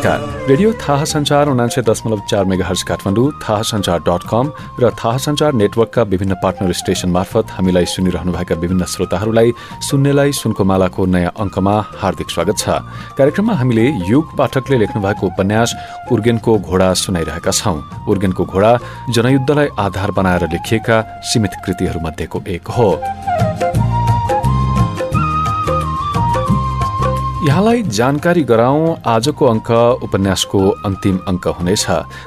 नमस्कार। रेडियो थाहा संचार उनान्से दशमलव चार मेगा हर्स काठमाडौँ थाहा संचार डट कम र थाहा संचार नेटवर्कका विभिन्न पार्टनर स्टेशन मार्फत हामीलाई सुनिरहनुभएका विभिन्न श्रोताहरूलाई सुन्नेलाई सुनको मालाको नयाँ अङ्कमा हार्दिक स्वागत छ। कार्यक्रममा हामीले युग पाठकले लेख्नु भएको उपन्यास उर्गेनको घोडा सुनाइरहेका छौं। उर्गेनको घोडा जनयुद्धलाई आधार बनाएर लेखिएका सीमित कृतिहरूमध्येको एक हो। यहाँलाई जानकारी गराउँ आजको अङ्क उपन्यासको अन्तिम अङ्क हुनेछ।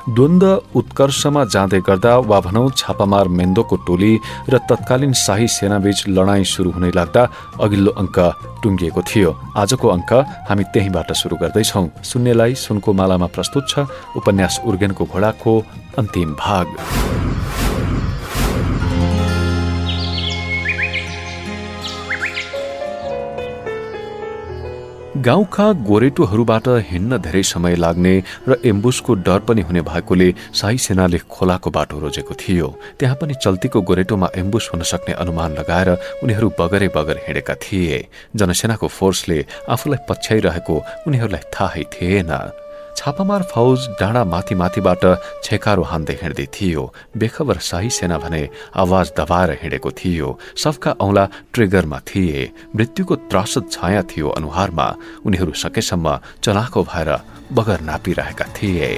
द्वन्द उत्कर्षमा जाँदै गर्दा वा भनौँ छापामार मेन्दोको टोली र तत्कालीन शाही सेनाबीच लडाईँ सुरु हुने लाग्दा अघिल्लो अङ्क टुङ्गिएको थियो। आजको अङ्क हामी त्यहीँबाट सुरु गर्दैछौ। सुन्नेलाई सुनको मालामा प्रस्तुत छ उपन्यास उर्गेनको घोडाको अन्तिम भाग। गाउँका गोरेटोहरूबाट हिँड्न धेरै समय लाग्ने र एम्बुसको डर पनि हुने भएकोले शाही सेनाले खोलाको बाटो रोजेको थियो। त्यहाँ पनि चल्तीको गोरेटोमा एम्बुस हुन सक्ने अनुमान लगाएर उनीहरू बगरे बगर हिँडेका थिए। जनसेनाको फोर्सले आफूलाई पछ्याइरहेको उनीहरूलाई थाहै थिएन। छापामार फौज डाँडा माथि माथिबाट छेकारो हान्दै हिँड्दै थियो। बेखबर शाही सेना भने आवाज दबाएर हिँडेको थियो। सबका औंला ट्रिगरमा थिए। मृत्युको त्रासद छाया थियो अनुहारमा। उनीहरू सकेसम्म चलाखो भएर बगर नापिरहेका थिए।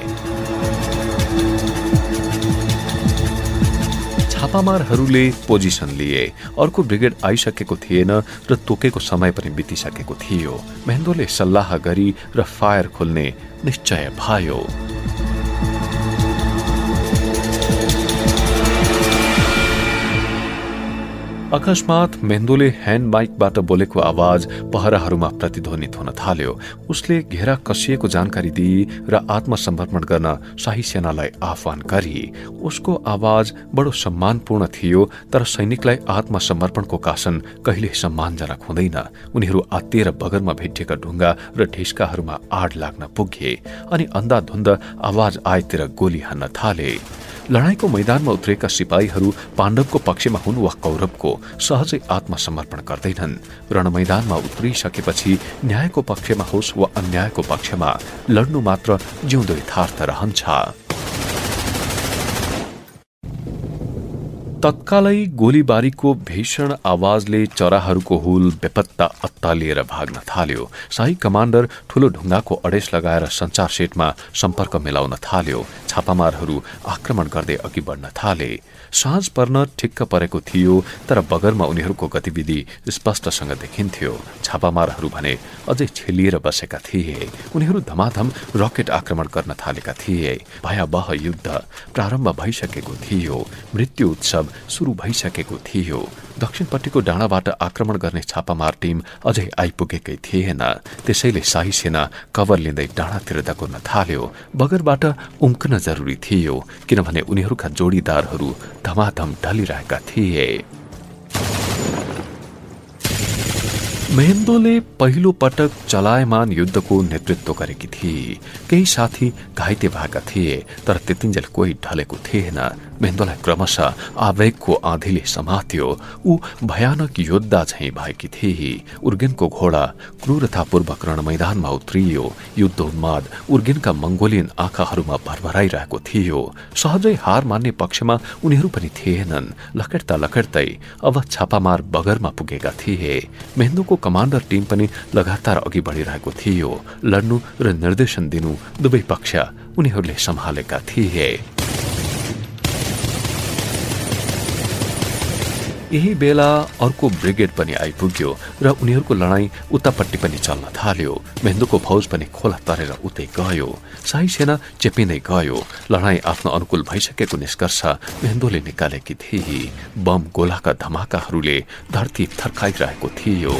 छापामारहरूले पोजिसन लिए। अर्को ब्रिगेड आइसकेको थिएन र तोकेको समय पनि बितिसकेको थियो। मेहेन्दोले सल्लाह गरी र फायर खोल्ने निश्चय भयो अकस्मात मेन्दोले ह्यान्ड माइकबाट बोलेको आवाज पहराहरूमा प्रतिध्वनित हुन थाल्यो। उसले घेरा कसिएको जानकारी दिई र आत्मसमर्पण गर्न शाही सेनालाई आह्वान गरी उसको आवाज बडो सम्मानपूर्ण थियो तर सैनिकलाई आत्मसमर्पणको कासन कहिले सम्मानजनक हुँदैन। उनीहरू आत्तिएर बगरमा भेटिएका ढुङ्गा र ढिस्काहरूमा आड लाग्न पुगे अनि अन्धाधुन्द आवाज आएतिर गोली हान्न थाले। लडाईँको मैदानमा उत्रेका सिपाहीहरू पाण्डवको पक्षमा हुन् वा कौरवको सहजै आत्मसमर्पण गर्दैनन्। रण मैदानमा उत्रिसकेपछि न्यायको पक्षमा होस् वा अन्यायको पक्षमा लड्नु मात्र जिउँदो यथार्थ रहन्छ। तत्कालै गोलीबारीको भीषण आवाजले चराहरूको हुल बेपत्ता अत्तालिएर भाग्न थाल्यो। शाही कमाण्डर ठूलो ढुङ्गाको अडेस लगाएर संचार सेटमा सम्पर्क मिलाउन थाल्यो। छापामारहरू आक्रमण गर्दै अघि बढ्न थाले। साँझ पर्न ठिक्क परेको थियो तर बगरमा उनीहरूको गतिविधि स्पष्टसँग देखिन्थ्यो। छापामारहरू भने अझै छेलिएर बसेका थिए। उनीहरू धमाधम रकेट आक्रमण गर्न थालेका थिए। भयावह युद्ध प्रारम्भ भइसकेको थियो। मृत्यु उत्सव सुरु भइसकेको थियो दक्षिणपट्टिको डाँडाबाट आक्रमण गर्ने छापामार टीम अझै आइपुगेकै थिएन। त्यसैले शाही सेना कवर लिँदै डाँडातिर दगुर्न थाल्यो। बगरबाट उम्कन जरुरी थियो किनभने उनीहरूका जोडीदारहरू धमाधम ढलिरहेका थिए। महेन्द्रले पहिलो पटक चलायमान युद्धको नेतृत्व गरेकी थिए। केही साथी घाइते भएका थिए तर त्यतिन्जेल कोही ढलेको थिएन। मेहेन्दोलाई क्रमशः आवेगको आँधीले समात्यो। ऊ भयानक योद्धा झैं भएकी थिए। उर्गेनको घोडा क्रूरतापूर्वक रण मैदानमा उत्रियो। युद्ध उन्माद उर्गेनका मंगोलियन आँखाहरूमा भरभराइरहेको थियो। सहजै हार मान्ने पक्षमा उनीहरू पनि थिएनन्। लखेट्दा लखेट्दै अब छापामार बगरमा पुगेका थिए। मेहेन्दोको कमाण्डर टीम पनि लगातार अघि बढिरहेको थियो। लड्नु र निर्देशन दिनु दुवै पक्ष उनीहरूले सम्हालेका थिए। यही बेला अर्को ब्रिगेड पनि आइपुग्यो र उनीहरूको लडाईँ उतापट्टि पनि चल्न थाल्यो। मेहेन्दुको फौज पनि खोला तरेर उतै गयो। शाही सेना चेपिँदै गयो। लडाईँ आफ्नो अनुकूल भइसकेको निष्कर्ष मेहेन्दोले निकालेकी थिए बम गोलाका धमाकाहरूले धरती थर्काइरहेको थियो।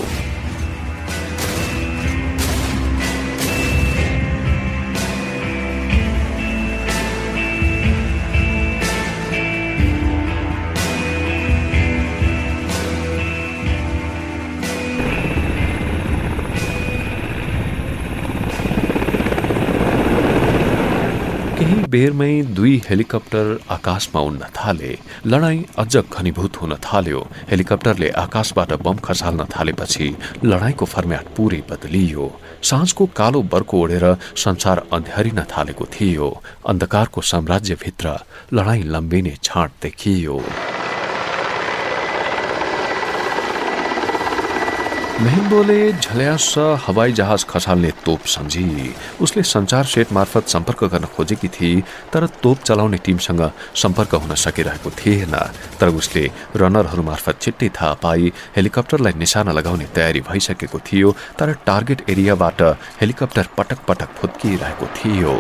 बेरमै दुई हेलिकप्टर आकाशमा उड्न थाले। लडाईँ अझ घनीभूत हुन थाल्यो। हेलिकप्टरले आकाशबाट बम खसाल्न थालेपछि लडाईँको फर्म्याट पूरै बदलियो। साँझको कालो बर्को ओढेर संसार अन्ध्यारिन थालेको थियो। अन्धकारको साम्राज्यभित्र लडाईँ लम्बिने छाँट देखियो। मेहेन्दोले झल्यास हवाई जहाज खसाल्ने तोप सम्झी। उसले संचार सेट मार्फत सम्पर्क गर्न खोजेकी थिए तर तोप चलाउने टिमसँग सम्पर्क हुन सकिरहेको थिएन। तर उसले रनरहरू मार्फत छिट्टै थाहा पाई हेलिकप्टरलाई निशाना लगाउने तयारी भइसकेको थियो तर टार्गेट एरियाबाट हेलिकप्टर पटक पटक फुत्किरहेको थियो।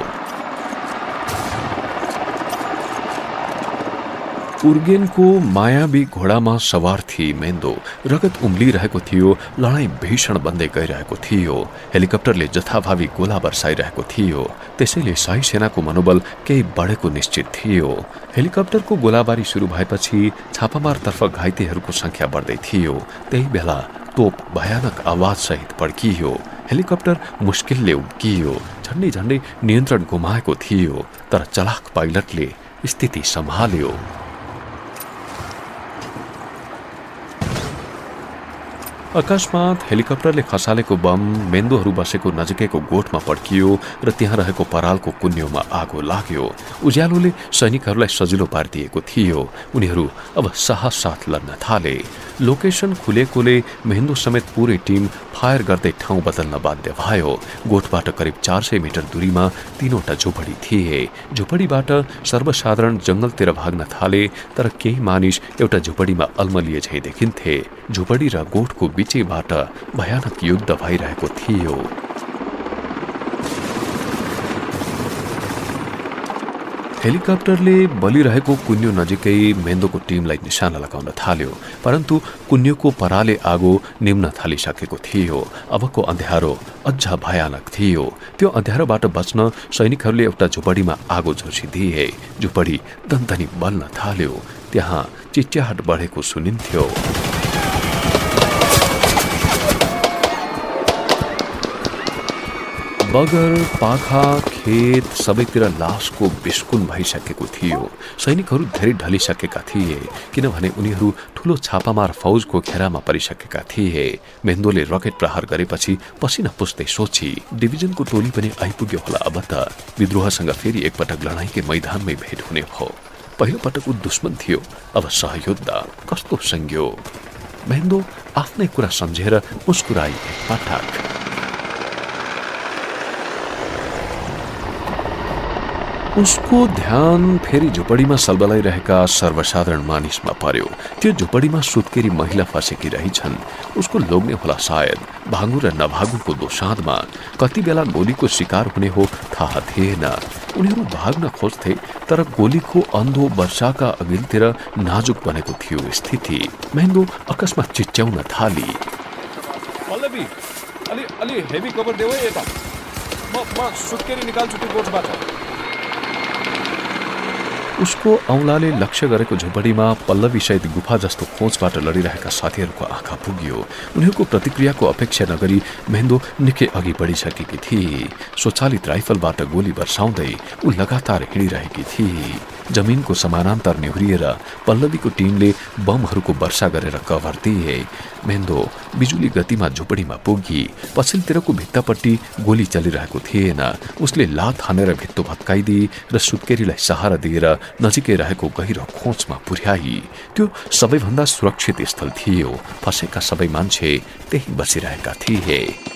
उर्गेनको मायावी घोडामा सवार थिए मेन्दो। रगत उम्लिरहेको थियो लडाईँ भीषण बन्दै गइरहेको थियो। हेलिकप्टरले जथाभावी गोला बर्साइरहेको थियो। त्यसैले शाही सेनाको मनोबल केही बढेको निश्चित थियो। हेलिकप्टरको गोलाबारी सुरु भएपछि छापामारतर्फ घाइतेहरूको संख्या बढ्दै थियो। त्यही बेला तोप भयानक आवाज सहित पड्कियो हेलिकप्टर मुस्किलले उम्कियो झन्डै झन्डै नियन्त्रण गुमाएको थियो। तर चलाक पाइलटले स्थिति सम्हाल्यो। अकस्मात हेलिकप्टरले खसालेको बम मेन्दोहरू बसेको नजिकैको गोठमा पड्कियो र त्यहाँ रहेको परालको कुन्योमा आगो लाग्यो। उज्यालोले सैनिकहरूलाई सजिलो पारिदिएको थियो। उनीहरू अब साहस साथ लड्न थाले। लोकेसन खुलेकोले मेहेन्दो समेत पुरै टिम फायर गर्दै ठाउँ बदल्न बाध्य भयो। गोठबाट करिब चार सय मिटर दूरीमा तीनवटा झोपडी थिए। झोपडीबाट सर्वसाधारण जंगलतिर भाग्न थाले तर केही मानिस एउटा झोपडीमा अल्मलिए झै देखिन्थे झोपडी र गोठको बीचैबाट भयानक युद्ध भइरहेको थियो। हेलिकप्टरले बलिरहेको कुन्यो नजिकै मेन्दोको टिमलाई निशाना लगाउन थाल्यो परन्तु कुन्योको पराले आगो निम्न थालिसकेको थियो। अबको अँध्यारो अझ भयानक थियो। त्यो अँध्यारोबाट बच्न सैनिकहरूले एउटा झुपडीमा आगो झोसिदिए झुपडी दन्तनी बल्न थाल्यो। त्यहाँ चिच्याहट बढेको सुनिन्थ्यो। बगर पाखा खेत सबैतिर लासको बिस्कुन भइसकेको थियो। सैनिकहरू धेरै ढलिसकेका थिए किनभने उनीहरू ठूलो छापामार फौजको घेरामा परिसकेका थिए। मेन्दोले रकेट प्रहार गरेपछि पसिना पुस्दै सोची डिभिजनको टोली पनि आइपुग्यो होला अब त। विद्रोहसँग फेरि एकपटक लडाईँकै मैदानमै भेट हुने हो। पहिलो पटक ऊ दुश्मन थियो अब सहयुद्ध। कस्तो सङ्ग्यो मेन्दो आफ्नै कुरा सम्झेर मुस्कुराई पटक। उसको ध्यान फेरि झुपडीमा सलबलाइरहेका सर्वसाधारण मानिसमा पर्यो। त्यो झुपडीमा सुत्केरी महिला फसेकी रहेछन् उसको लोग्ने होला सायद। भागु र नभागुको दोसाँधमा कति बेला गोलीको शिकार हुने हो थाहा थिएन। उनीहरू भाग्न खोज्थे तर गोलीको अन्धो वर्षाका अघिल्तिर नाजुक बनेको थियो स्थिति। महँगो अकस्मात चिच्याउन थाली। अलि अलि हेभी कभर देऊ यता। म सुत्केरी निकाल्छु त्यो गोठबाट उसको औँलाले लक्ष्य गरेको झुपडीमा पल्लवी सहित गुफा जस्तो खोजबाट लडिरहेका साथीहरूको आँखा पुग्यो। उनीहरूको प्रतिक्रियाको अपेक्षा नगरी मेहेन्दो निकै अघि बढिसकेकी थिए। स्वचालित राइफलबाट गोली वर्षाउँदै ऊ लगातार हिँडिरहेकी थिए। जमिनको समानान्तर निहुरिएर पल्लवीको टिमले बमहरूको वर्षा गरेर कभर दिए। मेन्दो बिजुली गतिमा झुपडीमा पुगी पछिल्लोतिरको भित्तापट्टि गोली चलिरहेको थिएन। उसले लात हानेर भित्तो भत्काइदिए र सुत्केरीलाई सहारा दिएर नजिकै रहेको गहिरो खोचमा पुर्याई। त्यो सबैभन्दा सुरक्षित स्थल थियो। फसेका सबै मान्छे त्यही बसिरहेका थिए।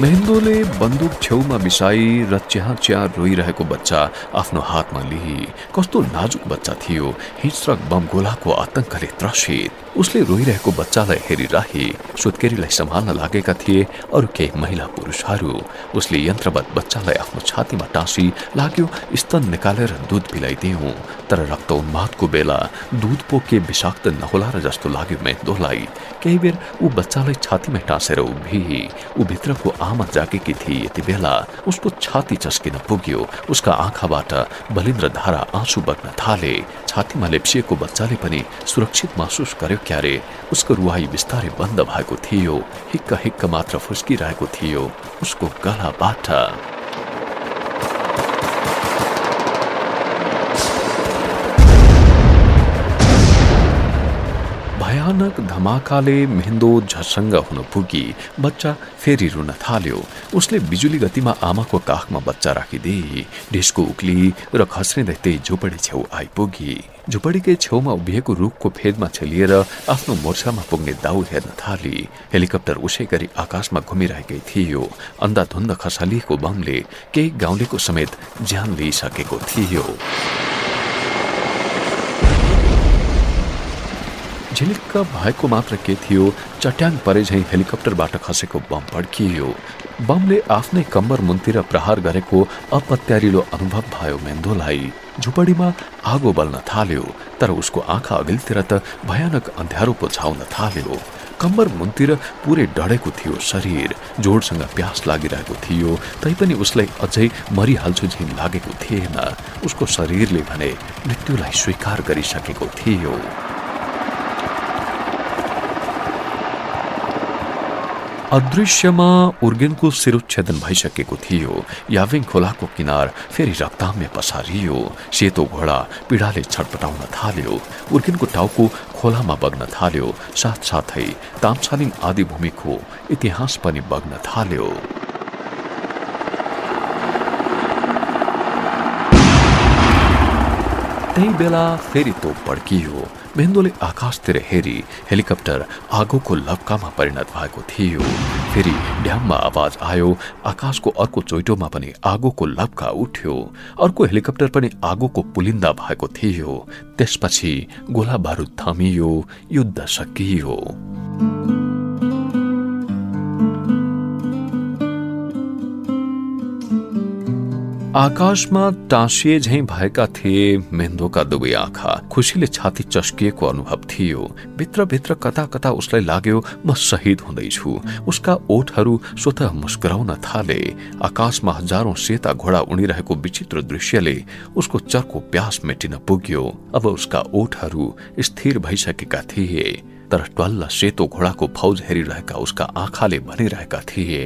महेन्द्रले बन्दुक छेउमा बिसाई र च्याह च्याह रोइरहेको बच्चा आफ्नो हातमा लिई कस्तो नाजुक बच्चा थियो। हिंस्रक बम गोलाको आतंकले त्रसित। उसले रोइरहेको बच्चालाई हेरिरहे सुत्केरीलाई सम्हाल्न लागेका थिए अरू केही महिला पुरुषहरू। उसले यन्त्रवत बच्चालाई आफ्नो छातीमा टाँसी, लाग्यो, स्तन निकालेर दुध पिलाइदिउ तर रक्त उन्मादको बेला दुध पो के विषाक्त नहोला र जस्तो लाग्यो मेन्दोलाई केही बेर ऊ बच्चालाई छातीमा टाँसेर उभिए ऊ भित्रको आमा जागेकी थिए यति बेला, उसको छाती चस्किन पुग्यो, उसका आँखाबाट बलिन्द्र धारा आँसु बग्न थाले। छातीमा लेप्सिएको बच्चाले पनि सुरक्षित महसुस गर्यो क्यारे, उसको रुवाई बिस्तारै बंद भएको थियो, हिक्क हिक्क मात्र फुस्किरहेको थियो, उसको गलाबाट। भयानक धमाकाले मेहेन्दो झसङ्ग हुन पुगी। बच्चा फेरि रुन थाल्यो। उसले बिजुली गतिमा आमाको काखमा बच्चा राखिदिए डिस्को उक्ली र खस्रिँदै त्यही झुपडी छेउ आइपुगी। झुपडीकै छेउमा उभिएको रुखको फेदमा छेलिएर आफ्नो मोर्चामा पुग्ने दाउ हेर्न थाली। हेलिकप्टर उसै गरी आकाशमा घुमिरहेकै थियो। अन्धाधुन्द खसालिएको बमले केही गाउँलेको समेत ज्यान लिइसकेको थियो। झिलिक्क भएको मात्र के थियो चट्याङ परे झैँ हेलिकप्टरबाट खसेको बम पड्कियो बमले आफ्नै कम्बर मुन्तिर प्रहार गरेको अपत्यारिलो अनुभव भयो मेन्दोलाई। झुपडीमा आगो बल्न थाल्यो तर उसको आँखा अघिल्तिर त भयानक अँध्यारो पो छाउन थाल्यो। कम्बर मुन्तिर पुरै डढेको थियो शरीर जोडसँग प्यास लागिरहेको थियो तैपनि उसलाई अझै मरिहाल्छु झैँ लागेको थिएन। उसको शरीरले भने मृत्युलाई स्वीकार गरिसकेको थियो। अदृश्यमा उर्गेनको शिरोच्छेदन भइसकेको थियो। याविङ खोलाको किनार फेरि रक्ताम्य पसारियो। सेतो घोडा पीडाले छटपटाउन थाल्यो। उर्गेनको टाउको खोलामा बग्न थाल्यो। साथसाथै तामछालिङ आदि भूमिको इतिहास पनि बग्न थाल्यो। त्यही बेला फेरि तोप मेन्दोले आकाशतिर हेरी हेलिकप्टर आगोको लप्कामा परिणत भएको थियो। फेरि ड्याममा आवाज आयो आकाशको अर्को चोइटोमा पनि आगोको लप्का उठ्यो। अर्को हेलिकप्टर पनि आगोको पुलिन्दा भएको थियो। त्यसपछि गोला बारुद थमियो युद्ध सकियो। आकाशमा टाँसिए झैँ भएका थिए मेन्दोका दुवै आँखा। खुसीले छाती चस्किएको अनुभव थियो। भित्रभित्र कता कता उसलाई लाग्यो म शहीद हुँदैछु। उसका ओठहरू स्वत मुस्कुराउन थाले। आकाशमा हजारौं सेता घोडा उडिरहेको विचित्र दृश्यले उसको चर्को प्यास मेटिन पुग्यो। अब उसका ओठहरू स्थिर भइसकेका थिए। तर ट्वाल्ल सेतो घोडाको फौज हेरिरहेका उसका आँखाले भनिरहेका थिए।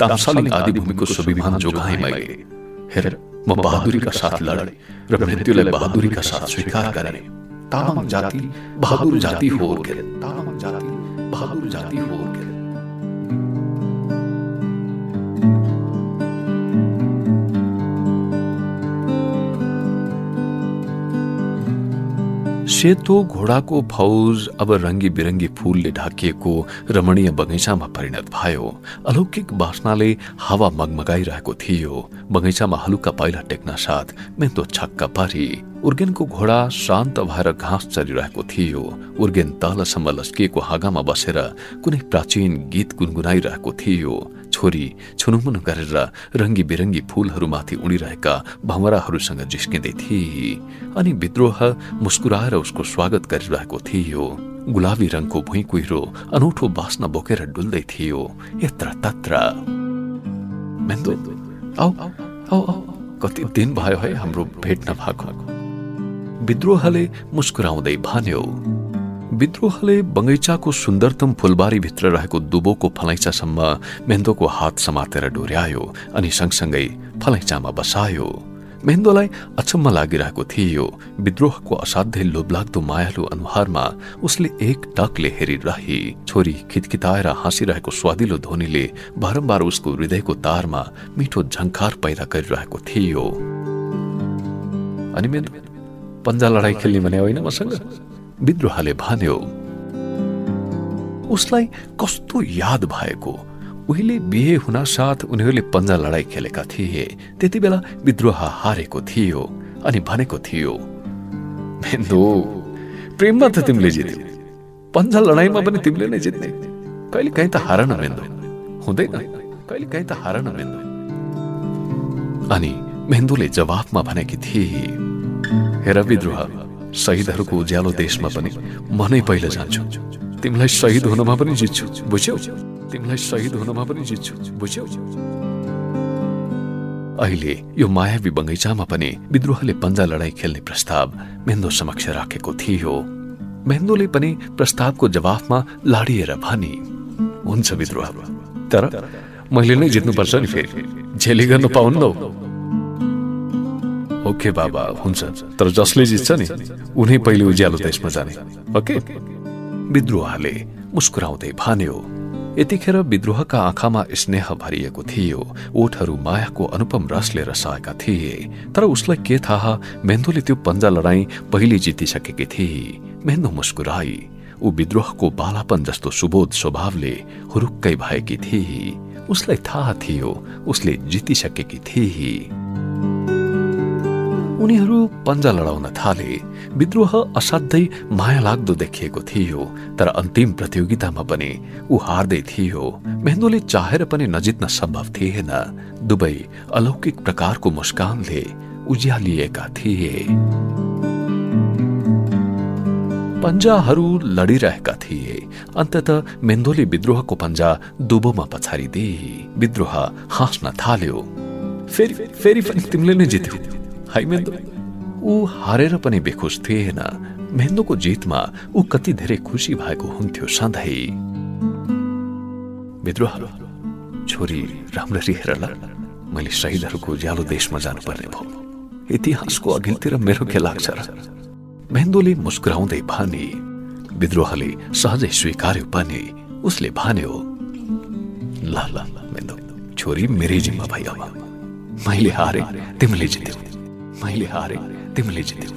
तामसालिङ आदि भूमिको स्वाभिमान जोगाए मैले हेर म बहादुरीका साथ लडे र मृत्युलाई बहादुरीका साथ स्वीकार गरे तामाङ जाति बहादुर जाति हो तामाङ जाति बहादुर जाति हो सेतो घोडाको फौज अब रङ्गी बिरङ्गी फूलले ढाकिएको रमणीय बगैँचामा परिणत भयो। अलौकिक बासनाले हावा मगमगाइरहेको थियो। बगैँचामा हलुका पहिला टेक्न साथ मेन्दो छक्का पारी। उर्गेनको घोडा शान्त भएर घाँस चरिरहेको थियो। उर्गेन तलसम्म लस्किएको हाँगामा बसेर कुनै प्राचीन गीत गुनगुनाइरहेको थियो। छोरी छुनुमुनु गरेर रङ्गी बिरङ्गी फूलहरूमाथि उडिरहेका भमराहरूसँग जिस्किँदै थिए अनि विद्रोह मुस्कुराएर उसको स्वागत गरिरहेको थियो। गुलाबी रङको भुइँ कुहिरो अनौठो बास्न बोकेर डुल्दै थियो। यत्र तत्र। कति दिन भयो है हाम्रो भेट नभएको विद्रोहले मुस्कुराउँदै भन्यो। विद्रोहले बगैँचाको सुन्दरतम फुलबारीभित्र रहेको दुबोको फलैँचासम्म मेन्दोको हात समातेर डोर्यायो अनि सँगसँगै फलैँचामा बसायो। मेन्दोलाई अचम्म लागिरहेको थियो। विद्रोहको असाध्यै लोभलाग्दो मायालु अनुहारमा उसले एक टकले हेरिरहे छोरी खितखिताएर हाँसिरहेको स्वादिलो ध्वनिले बारम्बार उसको हृदयको तारमा मिठो झङ्कार पैदा गरिरहेको थियो। अनि पन्जा लडाई खेल्ने भने होइन मसँग? विद्रोहले भन्यो उसलाई कस्तो याद भएको? उहिले बिहे हुन साथ उनीहरूले पन्जा लडाई खेलेका थिए। त्यति बेला विद्रोह हारेको थियो अनि भनेको थियो प्रेममा त तिमीले जित्यो। पन्जा लडाईँमा पनि तिमीले नै जित्ने। कहिले काहीँ त हार न मेन्दो। हुँदैन। कहिले काहीँ त हार न मेन्दो अनि मेन्दोले जवाफमा भनेकी थिए हेर विद्रोह शहीदहरूको उज्यालो देशमा पनि म नै पहिला जान्छु। तिमीलाई शहीद हुनमा पनि जित्छु बुझ्यौ? तिमीलाई शहीद हुनमा पनि जित्छु बुझ्यौ? अहिले यो मायावी बगैँचामा पनि विद्रोहले पन्जा लडाई खेल्ने प्रस्ताव मेन्दो समक्ष राखेको थियो। मेन्दोले पनि प्रस्तावको जवाफमा लाडिएर भनी हुन्छ विद्रोह तर मैले नै जित्नुपर्छ नि फेरि। झेली गर्न पाउनु ओके बाबा हुन्छ। तर जसले जित्छ नि उनी पहिले उज्यालो देशमा जाने। ओके? विद्रोहले मुस्कुराउँदै भन्यो यतिखेर विद्रोहका आँखामा स्नेह भरिएको थियो। ओठहरू मायाको अनुपम रसले रसाएका थिए। तर उसलाई के थाहा मेन्दोले त्यो पन्जा लडाई पहिले जितिसकेकी थिए। मेन्दो मुस्कुराई। ऊ विद्रोहको बालापन जस्तो सुबोध स्वभावले हुरुक्कै भएकी थिए। उसलाई थाहा थियो उसले जितिसकेकी थिए। उनीहरू पन्जा लडाउन थाले। विद्रोह असाध्यै माया देखिएको थियो, तर अन्तिम प्रतियोगितामा पनि ऊ हार्दै थियो। मेहन्दोले चाहेर पनि नजित्न सम्भव थिएन। दुवै अलौकिक प्रकारको मुस्कानले उज्यालिएका थिए। पन्जाहरू लडिरहेका थिए। अन्तत मेन्दोले विद्रोहको पन्जा दुबोमा पछारिदिए। विद्रोह हाँस्न थाल्यो। फेरि फेरि पनि तिमीले नै जित्यौ। ऊ हारेर पनि बेखुस थिएन मेन्दोको जितमा ऊ कति धेरै खुसी भएको हुन्थ्यो सधैँ। विद्रोह, छोरी राम्ररी हेर मैले शहीदहरूको उज्यालो देशमा जानुपर्ने भयो। इतिहासको अघिल्तिर मेरो के लाग्छ र? मेन्दोले मुस्कुराउँदै भने, विद्रोहले सहजै स्वीकार्यो पनि उसले भन्यो, ल ल छोरी मेरै जिम्मा अब मैले हारे, तिमीले जित्यौ। मैले हारे तिमीले जित्यौ।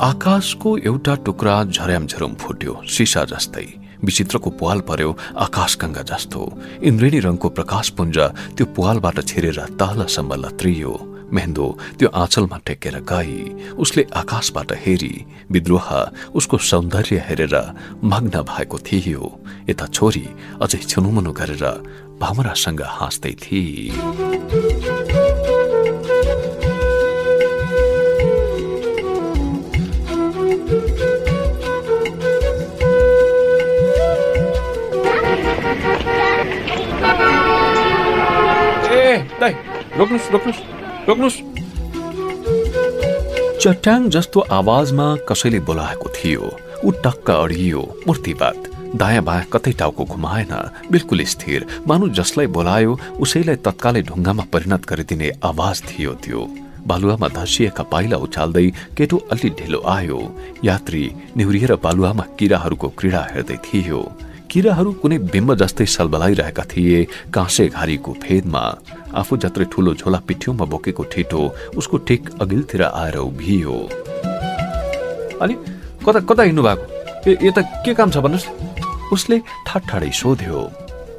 आकाशको एउटा टुक्रा झर्याम झरुम फुट्यो सिसा जस्तै। विचित्रको पुवाल पर्यो आकाशगङ्गा जस्तो। इन्द्रेणी रङको प्रकाशपुञ्ज त्यो पुवालबाट छिरेर तहलसम्म लत्रियो। मेहन्दो त्यो आँचलमा टेकेर गई। उसले आकाशबाट हेरी। विद्रोह उसको सौन्दर्य हेरेर मग्न भएको थियो। यता छोरी अझै छुनुमुनु गरेर भामरासँग हाँस्दै थिए रोक्नुहोस् रोक्नुहोस् रोक्नुहोस् चट्याङ जस्तो आवाजमा कसैले बोलाएको थियो ऊ टक्क अडियो मूर्तिवाद दायाँ बायाँ कतै टाउको घुमाएन बिल्कुल स्थिर मानु जसलाई बोलायो उसैलाई तत्कालै ढुङ्गामा परिणत गरिदिने आवाज थियो त्यो बालुवामा धसिएका पाइला उचाल्दै केटो अलि ढिलो आयो यात्री निहुरिएर बालुवामा किराहरूको क्रीडा हेर्दै थियो किराहरू कुनै बिम्ब जस्तै सलबलाइरहेका थिए। काँसे घारीको फेदमा आफू जत्रै ठुलो झोला पिठ्यौमा बोकेको ठिटो उसको ठिक अघिल्तिर आएर उभियो। अनि कता कता हिँड्नु भएको यता के काम छ भन्नुहोस् उसले ठाडै सोध्यो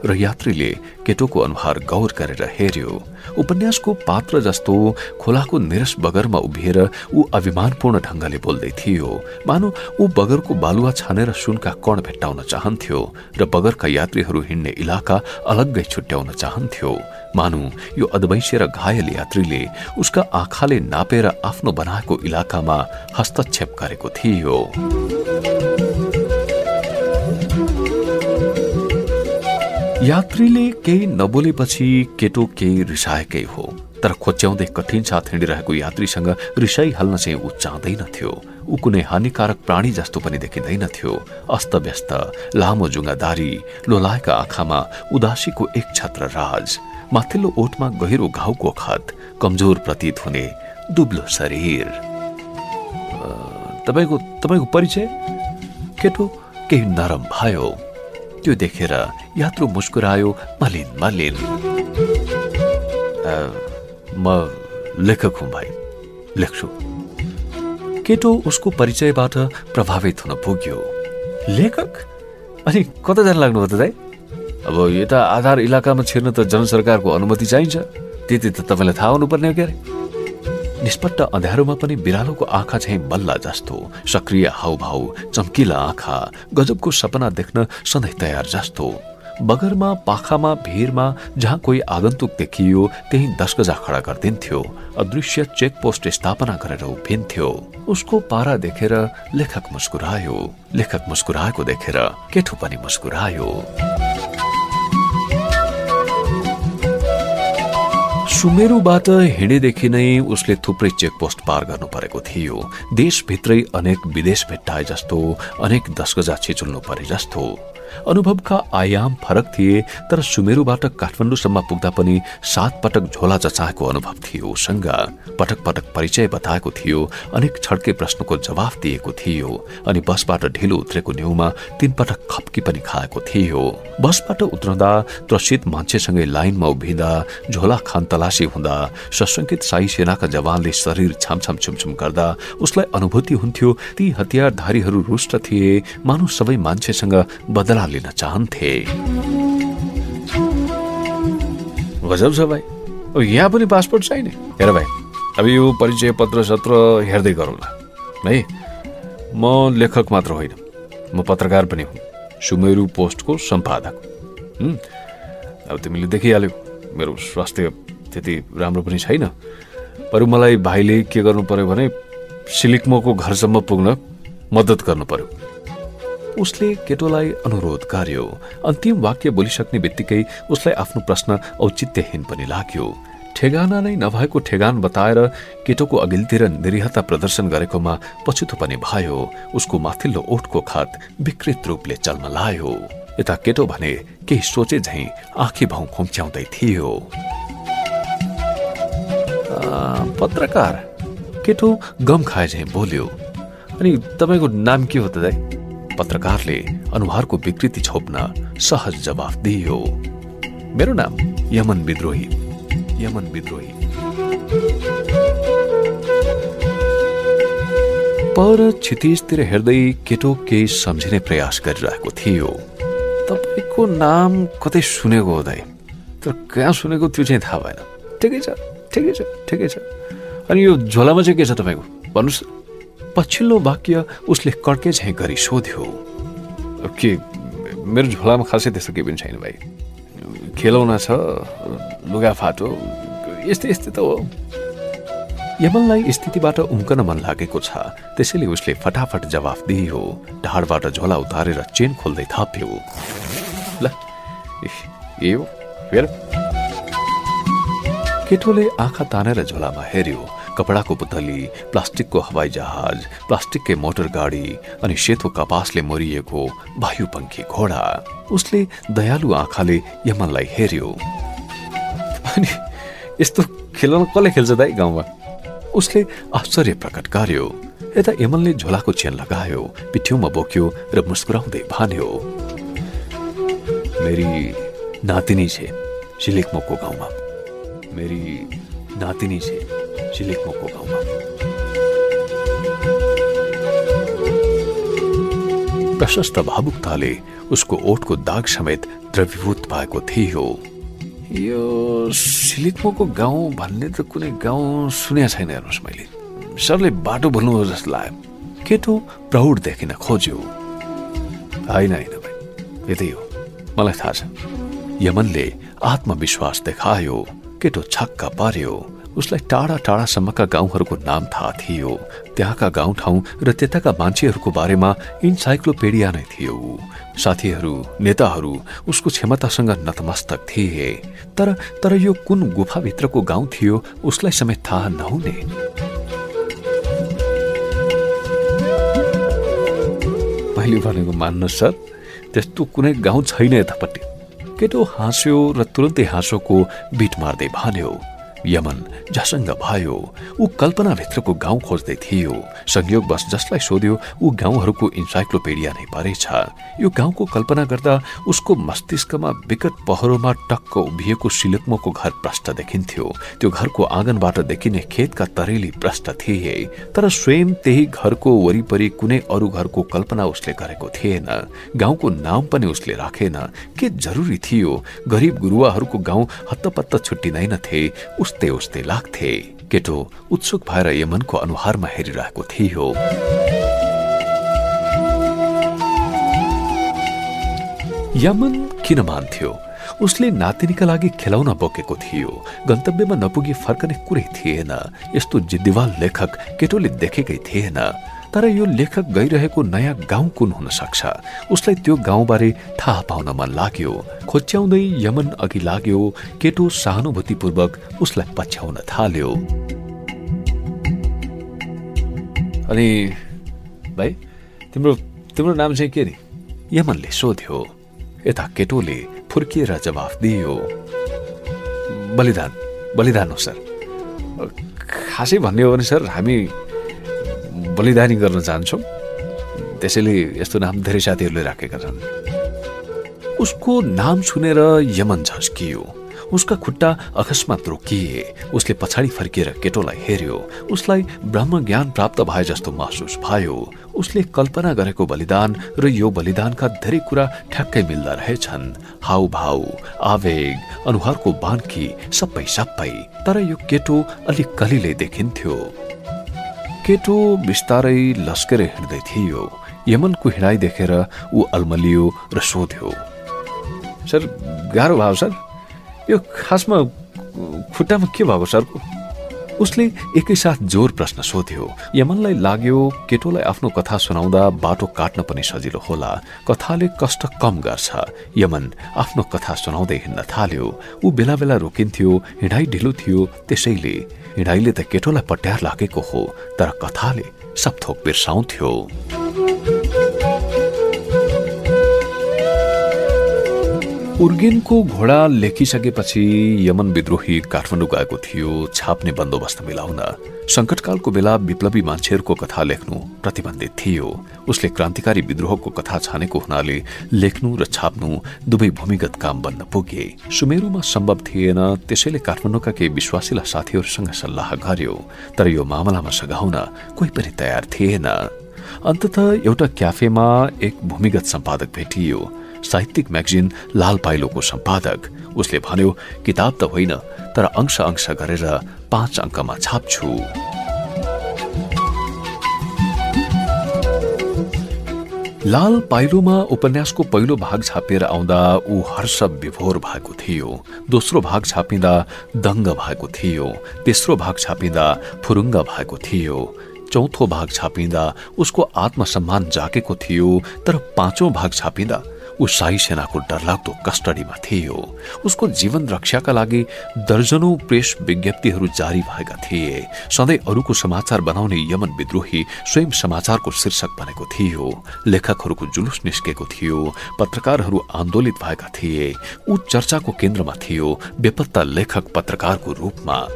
र यात्रीले केटोको अनुहार गौर गरेर हेर्यो उपन्यासको पात्र जस्तो खोलाको निरस बगरमा उभिएर ऊ अभिमानपूर्ण ढङ्गले बोल्दै थियो। मानु ऊ बगरको बालुवा छानेर सुनका कण भेट्टाउन चाहन्थ्यो र बगरका यात्रीहरू हिँड्ने इलाका अलग्गै छुट्याउन चाहन्थ्यो। मानु यो अद्वैंश्य र घायल यात्रीले उसका आँखाले नापेर आफ्नो बनाएको इलाकामा हस्तक्षेप गरेको थियो। यात्रीले केही नबोलेपछि केटो केही रिसाएकै हो। तर खोच्याउँदै कठिन साथ हिँडिरहेको यात्रीसँग रिसाइहाल्न चाहिँ ऊ चाहँदैनथ्यो ऊ कुनै हानिकारक प्राणी जस्तो पनि देखिँदैनथ्यो अस्तव्यस्त लामो जुङ्गादारी लोलाएका आँखामा उदासीको एक छत्र राज माथिल्लो ओठमा गहिरो घाउको खत कमजोर प्रतीत हुने दुब्लो शरीर। तपाईँको तपाईँको परिचय? केटो केही नरम भयो। त्यो देखेर यात्रु मुस्कुरायो मलिन मलिन। म लेखक हुँ भाइ लेख्छु। केटो उसको परिचयबाट प्रभावित हुन पुग्यो। लेखक? अनि कता जान लाग्नु त दाइ? अब यता आधार इलाकामा छिर्न त जनसरकारको अनुमति चाहिन्छ। त्यति त तपाईँलाई थाहा हुनुपर्ने हो क्यारे? निष्पट्ट अँध्यारोमा पनि बिरालोको आँखा चाहिँ बल्ला जस्तो सक्रिय हाउभाउ चम्किला आँखा गजबको सपना देख्न सधैँ तयार जस्तो। बगरमा पाखामा भिरमा जहाँ कोही आगन्तुक देखियो त्यही दस गजा खडा गरिदिन्थ्यो। अदृश्य चेक पोस्ट स्थापना गरेर उभिन्थ्यो। उसको पारा देखेर लेखक मुस्कुरायो। लेखक मुस्कुराएको देखेर केठो पनि मुस्कुरायो। सुमेरुबाट हिँडेदेखि नै उसले थुप्रै चेकपोस्ट पार गर्नु परेको थियो। देशभित्रै अनेक विदेश भेट्टाए जस्तो अनेक दसगजा छिचुल्नु परे जस्तो। अनुभवका आयाम फरक थिए तर सुमेरुबाट काठमाडौँसम्म पुग्दा पनि सात पटक झोला जचाएको अनुभव थियो उसँग पटक पटक परिचय बताएको थियो अनेक छड्के प्रश्नको जवाफ दिएको थियो अनि बसबाट ढिलो उत्रेको न्युमा तीन पटक खप्की पनि खाएको थियो। बसबाट उत्रँदा त्रसित मान्छेसँगै लाइनमा उभिँदा झोला खान तलासी हुँदा सशंकित साई सेनाका जवानले शरीर छामछाम छुमछुम गर्दा उसलाई अनुभूति हुन्थ्यो ती हतियारधारीहरू रुष्ट थिए मानव सबै मान्छेसँग बदला बदला लिन चाहन्थे। गजब छ भाइ। अब यहाँ पनि पासपोर्ट छैन हेर भाइ अब यो परिचय पत्र सत्र हेर्दै गरौँला है? म लेखक मात्र होइन। म पत्रकार पनि हुँ। सुमेरु पोस्टको सम्पादक। अब तिमीले देखिहाल्यौ। मेरो स्वास्थ्य त्यति राम्रो पनि छैन। बरु मलाई भाइले के गर्नु पर्यो भने सिलिक्मोको घरसम्म पुग्न मद्दत गर्नु पर्यो। उसले केटोलाई अनुरोध गर्यो। अन्तिम वाक्य बोलिसक्ने बित्तिकै उसलाई आफ्नो प्रश्न औचित्यहीन पनि लाग्यो। ठेगाना नै नभएको ठेगान बताएर केटोको अघिल्तिर निरीहता प्रदर्शन गरेकोमा पछुतो पनि भयो। उसको माथिल्लो ओठको खत विकृत रूपले चल्न लायो यता केटो भने केही सोचे झै आँखी भाउ खुम्च्याउँदै थियो। पत्रकार केटो गम खाए झै बोल्यो। अनि तपाईँको नाम के हो त दाई? पत्रकारले अनुहारको विकृति छोप्न सहज जवाफ दियो। मेरो नाम यमन विद्रोही। यमन विद्रोही। पर क्षितिजतिर हेर्दै केटो केही सम्झिने प्रयास गरिरहेको थियो। तपाईँको नाम कतै सुनेको हो दाइ तर कहाँ सुनेको त्यो चाहिँ थाहा भएन। ठिकै छ ठिकै छ ठिकै छ। अनि यो झोलामा चाहिँ के छ तपाईँको? भन्नुहोस्। पछिल्लो वाक्य उसले कड्के झैँ गरी सोध्यो। के मेरो झोलामा खासै त्यस्तो केही पनि छैन भाइ। खेलौना छ लुगा फाटो यस्तै यस्तै त हो। यमनलाई स्थितिबाट उम्कन मन लागेको छ। त्यसैले उसले फटाफट जवाफ दियो ढाडबाट झोला उतारेर चेन खोल्दै थाप्यो। ल केटोले आँखा तानेर झोलामा हेऱ्यो। कपडाको पुतली प्लास्टिकको हवाई जहाज प्लास्टिककै मोटर गाडी अनि सेतो कपासले मरिएको वायुपङ्खी घोडा। उसले दयालु आँखाले यमनलाई हेर्यो अनि यस्तो खेल्न कसले खेल्छ दाइ गाउँमा? उसले आश्चर्य प्रकट गर्यो। यता यमनले झोलाको चेन लगायो पिठ्यौमा बोक्यो र मुस्कुराउँदै भन्यो मेरी नातिनी छे सिलिकमोको गाउँमा। मेरी नातिनी छे। झिलिकमोको गाउँमा प्रशस्त भावुकताले उसको ओठको दाग समेत द्रवीभूत भएको थियो। यो सिलिकमोको गाउँ भन्ने त कुनै गाउँ सुने छैन हेर्नुहोस् मैले। सरले बाटो भुल्नु जस्तो लाग्यो। केटो प्रौढ देखिन खोज्यो? होइन होइन भाइ यतै हो। मलाई थाहा छ। यमनले आत्मविश्वास देखायो केटो छक्का पार्यो। उसलाई टाढा टाढासम्मका गाउँहरूको नाम थाहा थियो। त्यहाँका गाउँठाउँ र त्यताका मान्छेहरूको बारेमा इन्साइक्लोपेडिया नै थियो। साथीहरू नेताहरू उसको क्षमतासँग नतमस्तक थिए। तर तर यो कुन गुफाभित्रको गाउँ थियो उसलाई समेत थाहा नहुने। मैले भनेको मान्नु सर त्यस्तो कुनै गाउँ छैन यतापट्टि। केटो हाँस्यो र तुरन्तै हाँसोको बिट मार्दै भन्यो। यमन झसङ्ग भयो ऊ कल्पनाभित्रको गाउँ खोज्दै थियो। संयोगवश जसलाई सोध्यो ऊ गाउँहरूको इन्साइक्लोपेडिया नै परेछ। यो गाउँको कल्पना गर्दा उसको मस्तिष्कमा विकट पहरोमा टक्क उभिएको सिलुक्मोको घर प्रष्ट देखिन्थ्यो। त्यो घरको आँगनबाट देखिने खेतका तरेली प्रष्ट थिए तर स्वयं त्यही घरको वरिपरि कुनै अरू घरको कल्पना उसले गरेको थिएन। गाउँको नाम पनि उसले राखेन। के जरुरी थियो? गरिब गुरुवाहरूको गाउँ हत्तपत्त छुट्टिँदैनथे उस्तै उस्तै लाग्थे। केटो उत्सुक भएर यमनको अनुहारमा हेरिरहेको थियो। यमन किन मान्थ्यो? उसले नातिनीका लागि खेलाउन बोकेको थियो। गन्तव्यमा नपुगी फर्कने कुरै थिएन। यस्तो जिद्दिवाल लेखक केटोले देखेकै थिएन। तर यो लेखक गइरहेको नयाँ गाउँ कुन हुन सक्छ? उसलाई त्यो गाउँबारे थाहा पाउन मन लाग्यो। खोच्याउँदै यमन अघि लाग्यो। केटो सहानुभूतिपूर्वक उसलाई पछ्याउन थाल्यो। अनि भाइ तिम्रो तिम्रो नाम चाहिँ के रे? यमनले सोध्यो। यता केटोले फुर्किएर जवाफ दियो। बलिदान बलिदान हो सर। खासै भन्ने हो भने सर हामी बलिदानी गर्न चाहन्छौँ। त्यसैले यस्तो नाम धेरै साथीहरूले राखेका छन्। उसको नाम सुनेर यमन झस्कियो। उसका खुट्टा अकस्मात रोकिए। उसले पछाडि फर्किएर केटोलाई हेर्यो उसलाई ब्रह्म ज्ञान प्राप्त भए जस्तो महसुस भयो। उसले कल्पना गरेको बलिदान र यो बलिदानका धेरै कुरा ठ्याक्कै मिल्दा रहेछन्। हाउभाउ आवेग अनुहारको बान्की सबै सबै। तर यो केटो अलिक कलिले देखिन्थ्यो। केटो बिस्तारै लस्केर हिँड्दै थियो। यमनको हिँडाइ देखेर ऊ अल्मलियो र सोध्यो सर गाह्रो भयो सर। यो खासमा खुट्टामा के भएको सर उसले एकैसाथ जोर प्रश्न सोध्यो। यमनलाई लाग्यो केटोलाई आफ्नो कथा सुनाउँदा बाटो काट्न पनि सजिलो होला। कथाले कष्ट कम गर्छ। यमन आफ्नो कथा सुनाउँदै हिँड्न थाल्यो। ऊ बेला बेला रोकिन्थ्यो हिँडाइ ढिलो थियो त्यसैले। हिँडाइले त केटोलाई पट्यार लागेको हो तर कथाले सब थोक बिर्साउँथ्यो। उर्गेनको घोडा लेखिसकेपछि यमन विद्रोही काठमाडौँ गएको थियो छाप्ने बन्दोबस्त मिलाउन। संकटकालको बेला विप्लवी मान्छेहरूको कथा लेख्नु प्रतिबन्धित थियो। उसले क्रान्तिकारी विद्रोहको कथा छानेको हुनाले लेख्नु र छाप्नु दुवै भूमिगत काम बन्न पुगे। सुमेरुमा सम्भव थिएन त्यसैले काठमाडौँका केही विश्वासिला साथीहरूसँग सल्लाह गर्यो। तर यो मामलामा सघाउन कोही पनि तयार थिएन। अन्तत एउटा क्याफेमा एक भूमिगत सम्पादक भेटियो। साहित्यिक म्यागजिन लाल पाइलोको सम्पादक। उसले भन्यो किताब त होइन तर अंश अंश गरेर पाँच अङ्कमा छाप्छु। लाल पाइलोमा उपन्यासको पहिलो भाग छापेर आउँदा ऊ हर्ष विभोर भएको थियो दोस्रो भाग छापिँदा दङ्ग भएको थियो तेस्रो भाग छापिँदा फुरुङ्ग भएको थियो चौथो भाग छापिँदा उसको आत्मसम्मान जागेको थियो तर पाँचौं भाग छापिँदा ऊ शाही सेनाको डरलाग्दो कस्टडीमा थियो। उसको जीवन रक्षाका लागि दर्जनौं प्रेस विज्ञप्तिहरू जारी भएका थिए। सधैँ अरूको समाचार बनाउने यमन विद्रोही स्वयं समाचारको शीर्षक बनेको थियो। लेखकहरूको जुलुस निस्केको थियो। पत्रकारहरू आन्दोलित भएका थिए। ऊ चर्चाको केन्द्रमा थियो। बेपत्ता लेखक पत्रकारको रूपमा।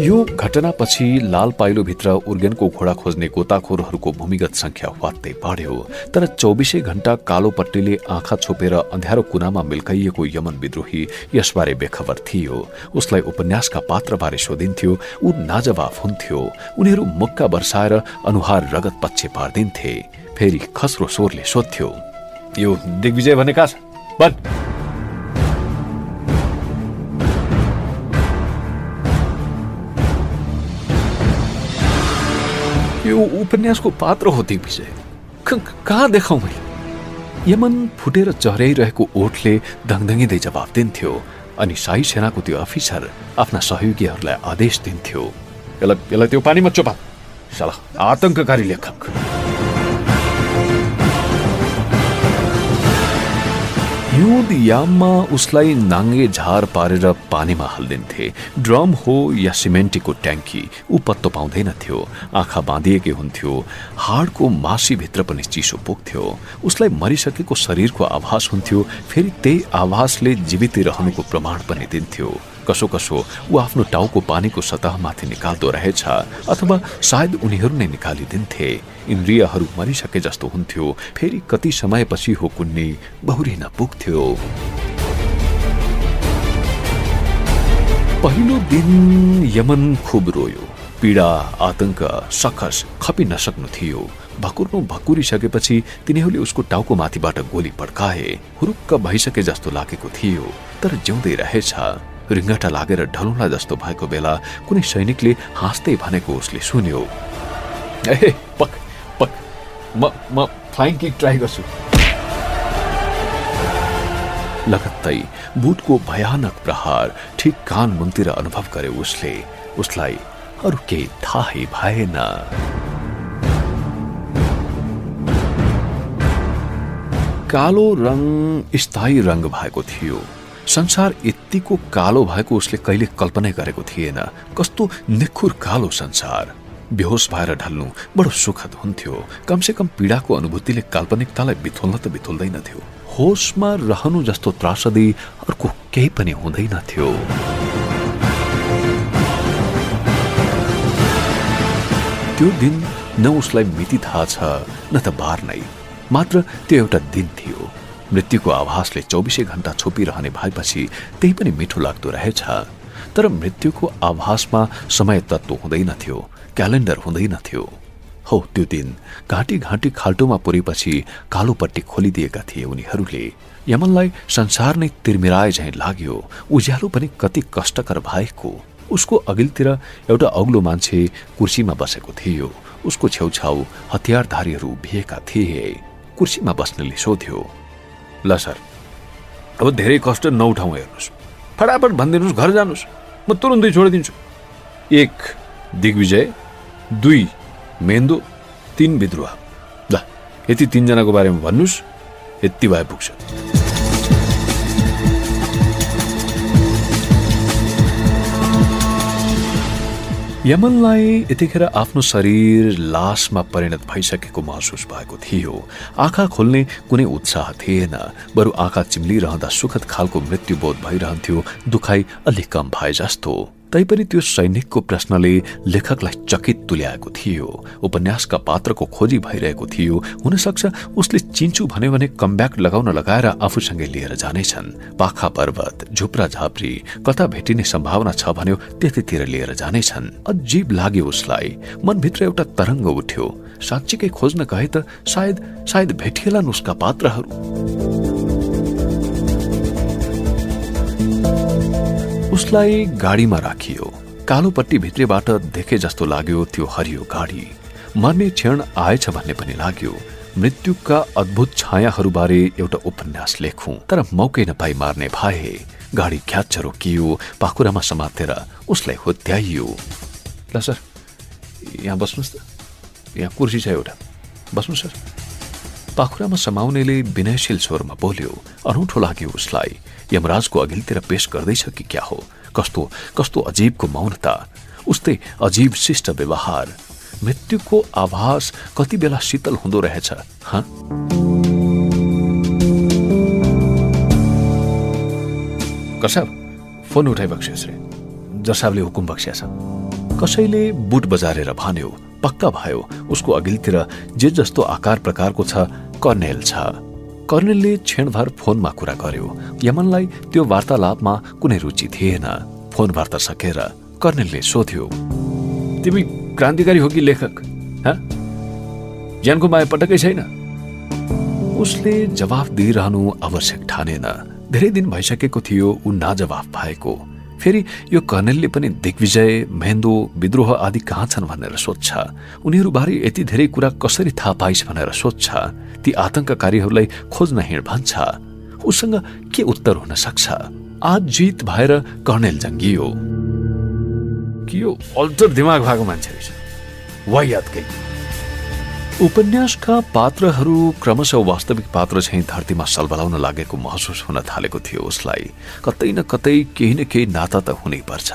यो घटनापछि लाल पाइलोभित्र उर्गेनको घोडा खोज्ने गोताखोरहरूको भूमिगत संख्या वात्तै बढ्यो तर चौबिसै घण्टा कालो पट्टीले आँखा छोपेर अँध्यारो कुनामा मिल्काइएको यमन विद्रोही यसबारे बेखबर थियो। उसलाई उपन्यासका पात्रबारे सोधिन्थ्यो ऊ नाजवाफ हुन्थ्यो। उनीहरू मुक्का वर्षाएर अनुहार रगत पक्ष पारिदिन्थे। फेरि खस्रो स्वरले सोध्थ्यो यो दिग्विजय भने यो उपन्यासको पात्र हो दिग्विजय कहाँ देखाउँ मैले यमन फुटेर चहराइरहेको ओठले दङदङिँदै जवाब दिन्थ्यो अनि साई सेनाको त्यो अफिसर आफ्ना सहयोगीहरूलाई आदेश दिन्थ्यो यसलाई यसलाई त्यो पानीमा चोपा आतंककारी लेखक हिउँद याममा उसलाई नाङ्गे झार पारेर पानीमा हालिदिन्थे। ड्रम हो या सिमेन्टीको ट्याङ्की ऊ पत्तो पाउँदैनथ्यो आँखा बाँधिएकै हुन्थ्यो। हाडको मासीभित्र पनि चिसो पुग्थ्यो। उसलाई मरिसकेको शरीरको आभास हुन्थ्यो। फेरि त्यही आभासले जीवित रहनुको प्रमाण पनि दिन्थ्यो। कसो कसो ऊ आफ्नो टाउको पानीको सतहमाथि निकाल्दो रहेछ अथवा सायद उनीहरू नै निकालिदिन्थे। इन्द्रियहरू मरिसके जस्तो हुन्थ्यो। फेरि कति समयपछि हो कुन्ने बहुरिन पुग्थ्यो पहिलो दिन यमन खुब रोयो। पीडा आतंक सकस खपि नसक्नु थियो। भकुर्नु भकुरिसकेपछि तिनीहरूले उसको टाउको माथिबाट गोली पड्काए। हुरुक्क भइसके जस्तो लागेको थियो। तर जिउँदै रहेछ। रिङ्गटा लागेर ढलौँला जस्तो भएको बेला कुनै सैनिकले हाँस्दै भनेको उसले सुन्यो। ए पक पक म म फ्लाइङ किक ट्राई गर्छु। लगत्तै बुटको भयानक प्रहार ठिक कान मुन्तिर अनुभव गरे उसले। उसलाई अरू केही थाहै भएन। कालो रङ स्थायी रङ भएको थियो। संसार यत्तिको कालो भएको उसले कहिले कल्पनै गरेको थिएन। कस्तो निखुर कालो संसार। बेहोस भएर ढल्नु बडो सुखद हुन्थ्यो। कमसे कम पीडाको अनुभूतिले काल्पनिकतालाई बिथोल्न त बिथोल्दैनथ्यो। होसमा रहनु जस्तो त्रासदी अर्को केही पनि हुँदैनथ्यो। त्यो दिन न उसलाई मिति थाहा छ न त बार नै। मात्र त्यो एउटा दिन थियो। मृत्युको आभासले चौबिसै घण्टा छोपिरहने भएपछि त्यही पनि मिठो लाग्दो रहेछ। तर मृत्युको आभासमा समय तत्व हुँदैनथ्यो क्यालेन्डर हुँदैनथ्यो हो त्यो दिन घाँटी घाँटी खाल्टोमा पुरेपछि कालोपट्टि खोलिदिएका थिए उनीहरूले। यमनलाई संसार नै तिर्मिराए झैँ लाग्यो उज्यालो पनि कति कष्टकर भएको। उसको अघिल्तिर एउटा अग्लो मान्छे कुर्सीमा बसेको थियो। उसको छेउछाउ हतियारधारीहरू उभिएका थिए। कुर्सीमा बस्नेले सोध्यो ल सर। अब धेरै कष्ट नउठाउँ हेर्नुहोस्। फटाफट भनिदिनुहोस् घर जानुहोस्। म तुरन्तै छोडिदिन्छु। एक दिग्विजय दुई मेन्दो तिन विद्रोह। ल यति तिनजनाको बारेमा भन्नुहोस् यति भए पुग्छ। यमनलाई यतिखेर आफ्नो शरीर लासमा परिणत भइसकेको महसुस भएको थियो। आँखा खोल्ने कुनै उत्साह थिएन बरु आँखा चिम्लिरहँदा सुखद खालको मृत्युबोध भइरहन्थ्यो दुखाइ अलिक कम भए जस्तो। तैपनि त्यो सैनिकको प्रश्नले लेखकलाई चकित तुल्याएको थियो उपन्यासका पात्रको खोजी भइरहेको थियो हुन सक्छ उसले चिन्चु भन्यो भने कमब्याक लगाउन लगाएर आफूसँगै लिएर जानेछन्। पाखा पर्वत झुप्रा झाप्री कता भेटिने सम्भावना छ भन्यो त्यतितिर लिएर जानेछन्। अजीब लाग्यो उसलाई। मनभित्र एउटा तरङ्ग उठ्यो। साँच्चीकै खोज्न गए त सायद सायद भेटिएलान् उसका पात्रहरू। उसलाई गाडीमा राखियो। कालोपट्टि भित्रीबाट देखे जस्तो लाग्यो त्यो हरियो गाडी। मर्ने क्षण आएछ भन्ने पनि लाग्यो। मृत्युका अद्भुत छायाहरूबारे एउटा उपन्यास लेखौं तर मौकै नपाई मार्ने भए गाडी ख्याच रोकियो पाखुरामा समातेर उसलाई होत्याइयो। ल सर यहाँ बस्नुहोस् त। यहाँ कुर्सी छ एउटा। बस्नु सर। पाखुरामा समाउनेले विनयशील स्वरमा बोल्यो। अनौठो लाग्यो उसलाई। यमराजको अघिल्तिर पेश गर्दैछ कि क्या हो? कस्तो कस्तो अजीबको मौनता। उस्तै अजीब शिष्ट व्यवहार। मृत्युको आभास कति बेला शीतल हुँदो रहेछ कसाब फोन उठाइ बक्सियोस् रे जसाबले हुकुम बक्सिया छ। कसैले बुट बजारेर भन्यो पक्का भयो उसको अघिल्तिर जे जस्तो आकार प्रकारको छ कर्नेल छ। कर्णेलले क्षणभर फोनमा कुरा गर्यो। यमनलाई त्यो वार्तालापमा कुनै रुचि थिएन। फोन वार्ता सकेर कर्णेलले सोध्यो तिमी क्रान्तिकारी हो कि लेखक? ज्यानको माया पटकै छैन? उसले जवाफ दिइरहनु आवश्यक ठानेन। धेरै दिन भइसकेको थियो ऊ नाजवाफ भएको। फेरि यो कर्णेलले पनि दिग्विजय मेहेन्दो विद्रोह आदि कहाँ छन् भनेर सोध्छ? उनीहरूबारे यति धेरै कुरा कसरी थाहा पाइस् भनेर सोध्छ? ती आतंककारीहरूलाई खोज्न हिँड भन्छ। उसँग के उत्तर हुन सक्छ? आज जित भएर कर्णेल जङ्गियो। कि यो अल्टर दिमाग भएको मान्छे रहेछ? उपन्यासका पात्रहरू क्रमशः वास्तविक पात्र चाहिँ धरतीमा सलबलाउन लागेको महसुस हुन थालेको थियो उसलाई। कतै न कतै केही न केही नाता त हुनै पर्छ।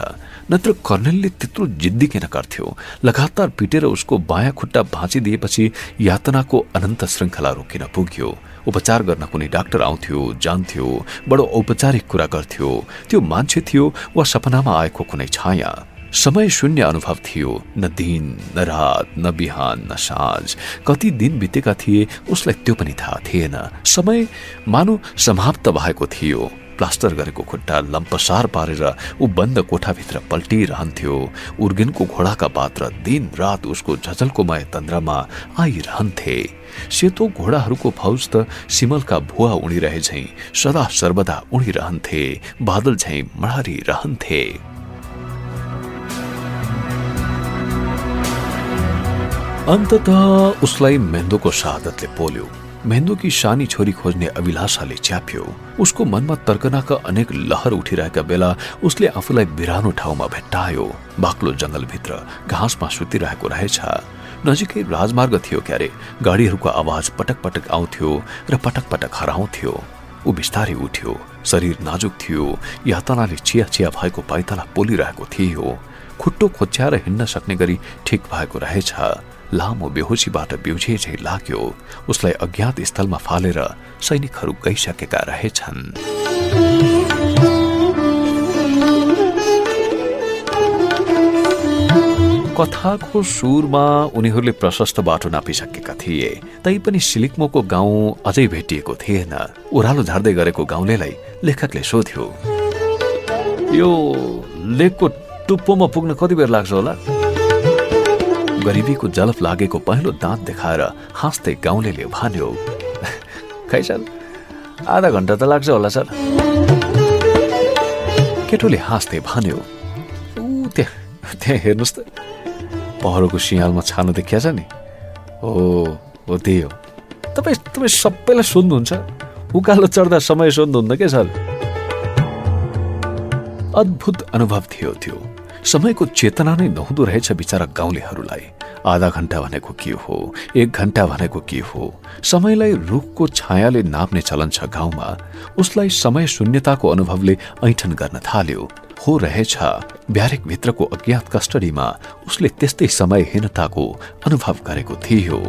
नत्र कर्णेलले त्यत्रो जिद्दी किन गर्थ्यो? लगातार पिटेर उसको बायाँ खुट्टा भाँचिदिएपछि यातनाको अनन्त श्रृङ्खला रोकिन पुग्यो। उपचार गर्न कुनै डाक्टर आउँथ्यो जान्थ्यो बडो औपचारिक कुरा गर्थ्यो। त्यो मान्छे थियो वा सपनामा आएको कुनै छाया। समय शून्य अनुभव थियो। न दिन न रात न बिहान न साँझ। कति दिन बितेका थिए उसलाई त्यो पनि थाहा थिएन। समय मानु समाप्त भएको थियो। प्लास्टर गरेको खुट्टा लम्पसार पारेर ऊ बन्द कोठाभित्र पल्टिरहन्थ्यो। उर्गेनको घोडाका पात्र दिन रात उसको झझल्कोमय तन्द्रमा आइरहन्थे। सेतो घोडाहरूको फौज त सिमलका भुवा उडिरहे झैँ सदा सर्वदा उडिरहन्थे बादल झैँ मडारिरहन्थे अन्तत उसलाई मेन्दोको शहादतले पोल्यो। मेहन्दोकी सानी छोरी खोज्ने अभिलाषाले च्याप्यो। उसको मनमा तर्कनाका अनेक लहर उठिरहेका बेला उसले आफूलाई बिरानो ठाउँमा भेट्टायो। बाक्लो जंगलभित्र घाँसमा सुतिरहेको रहेछ। नजिकै राजमार्ग थियो क्यारे। गाडीहरूको आवाज पटक पटक आउँथ्यो र पटक पटक हराउँथ्यो। ऊ बिस्तारै उठ्यो। शरीर नाजुक थियो। यातनाले चिया चिया भएको पाइताला पोलिरहेको थियो। खुट्टो खोच्याएर हिँड्न सक्ने गरी ठिक भएको रहेछ। लामो बेहोसीबाट बिउझे झै लाग्यो। उसलाई अज्ञात स्थलमा फालेर सैनिकहरू गइसकेका रहेछन्। कथाको सुरमा उनीहरूले प्रशस्त बाटो नापिसकेका थिए। तैपनि सिलिक्मोको गाउँ अझै भेटिएको थिएन। ओह्रालो झार्दै गरेको गाउँलेलाई लेखकले सोध्यो यो लेकको टुप्पोमा पुग्न कति बेर लाग्छ होला? गरिबीको जलफ लागेको पहिलो दाँत देखाएर हाँस्दै गाउँले भन्यो खै सर आधा घन्टा त लाग्छ होला सर। केटोले हाँस्दै भन्यो त्यहाँ त्यहाँ हेर्नुहोस् त। पहरोको सिँहालमा छानो देखिया छ नि। हो हो त्यही हो। तपाईँ तपाईँ सबैलाई सोध्नुहुन्छ? उकालो चढ्दा समय सोध्नुहुन्न के सर? अद्भुत अनुभव थियो त्यो। समयको चेतना नै नहुँदो रहेछ बिचरा गाउँलेहरूलाई। आधा घण्टा भनेको के हो? एक घण्टा भनेको के हो? समयलाई रुखको छायाले नाप्ने चलन छ गाउँमा। उसलाई समय शून्यताको अनुभवले ऐठन गर्न थाल्यो। हो रहेछ। ब्यारेक भित्रको अज्ञात कस्टडीमा उसले त्यस्तै समयहीनताको अनुभव गरेको थियो।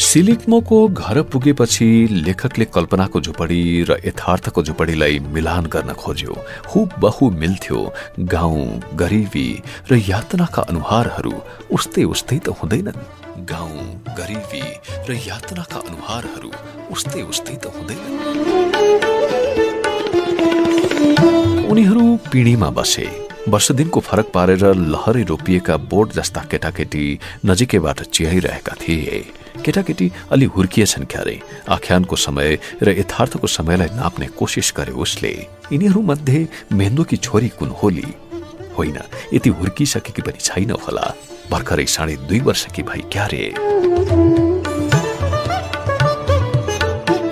सिलिक्मोको घर पुगेपछि लेखकले कल्पनाको झुपडी र यथार्थको झुपडीलाई मिलान गर्न खोज्यो। बहु मिल्थ्यो। गाउँ गरिबी र यातनाका अनुहारहरू उस्तै उस्तै त हुँदैनन्। गाउँ गरिबी र यातनाका अनुहारहरू उस्तै उस्तै त हुँदैनन्। उनीहरू पिँढीमा बसे। वर्ष दिनको फरक पारेर लहरै रोपिएका बोट जस्ता केटाकेटी नजिकैबाट चियाइरहेका थिए। केटाकेटी अलि हुर्किएछन् क्यारे। आख्यानको समय र यथार्थको समयलाई नाप्ने कोसिस गरे उसले। यिनीहरू मध्ये मेन्दोकी छोरी कुन होली? होइन यति हुर्किसकेकी पनि छैन होला। भर्खरै साढे दुई वर्ष कि भाइ क्यारे।